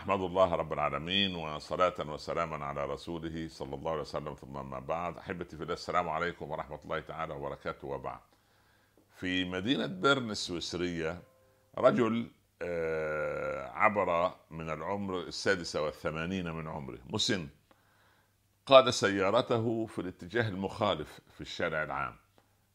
احمد الله رب العالمين وصلاة وسلاما على رسوله صلى الله عليه وسلم ثم ما بعد أحبتي في الله السلام عليكم ورحمة الله تعالى وبركاته وبعد. في مدينة بيرن السويسرية رجل آه، عبر من العمر السادسة والثمانين من عمره مسن قاد سيارته في الاتجاه المخالف في الشارع العام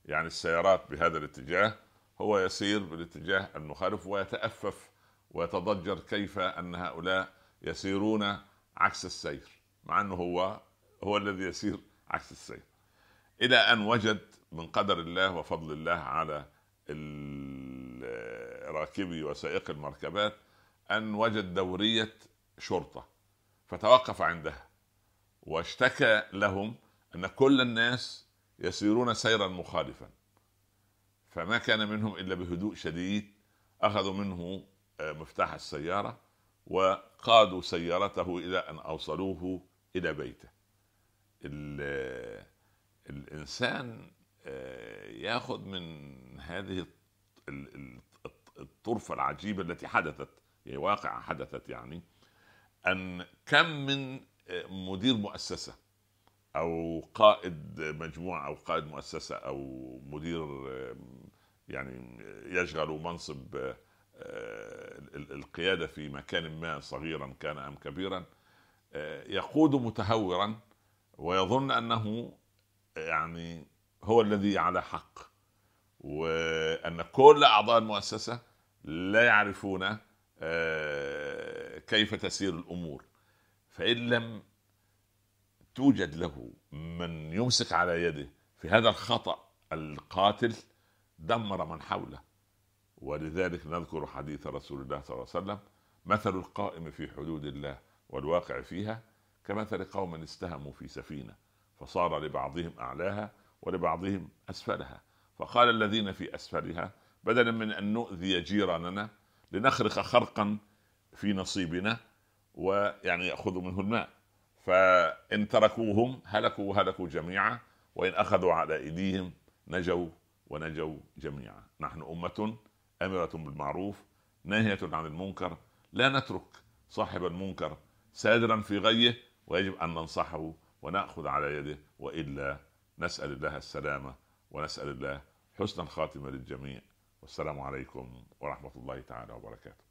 يعني السيارات بهذا الاتجاه هو يسير بالاتجاه المخالف ويتأفف ويتضجر كيف أن هؤلاء يسيرون عكس السير مع أنه هو هو الذي يسير عكس السير. إلى أن وجد من قدر الله وفضل الله على راكبي وسائق المركبات أن وجد دورية شرطة فتوقف عندها واشتكى لهم أن كل الناس يسيرون سيرا مخالفا فما كان منهم إلا بهدوء شديد أخذوا منه مفتاح السيارة وقادوا سيارته إلى أن أوصلوه إلى بيته. الإنسان آه، ياخذ من هذه الطرفة العجيبة التي حدثت يعني واقعة حدثت يعني أن كم من آه، مدير مؤسسة أو قائد مجموعة أو قائد مؤسسة أو مدير يعني يشغل منصب آه، القيادة في مكان ما صغيرا كان أم كبيرا آه، يقود متهورا ويظن أنه يعني هو الذي على حق وأن كل أعضاء المؤسسة لا يعرفون آه، كيف تسير الأمور. فإن لم توجد له من يمسك على يده في هذا الخطأ القاتل دمر من حوله. ولذلك نذكر حديث رسول الله صلى الله عليه وسلم مثل القائم في حدود الله والواقع فيها كمثل قوم استهموا في سفينة فصار لبعضهم أعلاها ولبعضهم أسفلها. فقال الذين في أسفلها بدلا من أن نؤذي جيراننا لنخرق خرقا في نصيبنا ويعني ياخذوا منه الماء. فإن تركوهم هلكوا وهلكوا جميعا وإن أخذوا على أيديهم نجوا ونجوا جميعا. نحن أمة أمرة بالمعروف ناهية عن المنكر لا نترك صاحب المنكر سادرا في غيه ويجب أن ننصحه ونأخذ على يده وإلا نسأل الله السلامة ونسأل الله حسن الخاتمة للجميع. والسلام عليكم ورحمة الله تعالى وبركاته.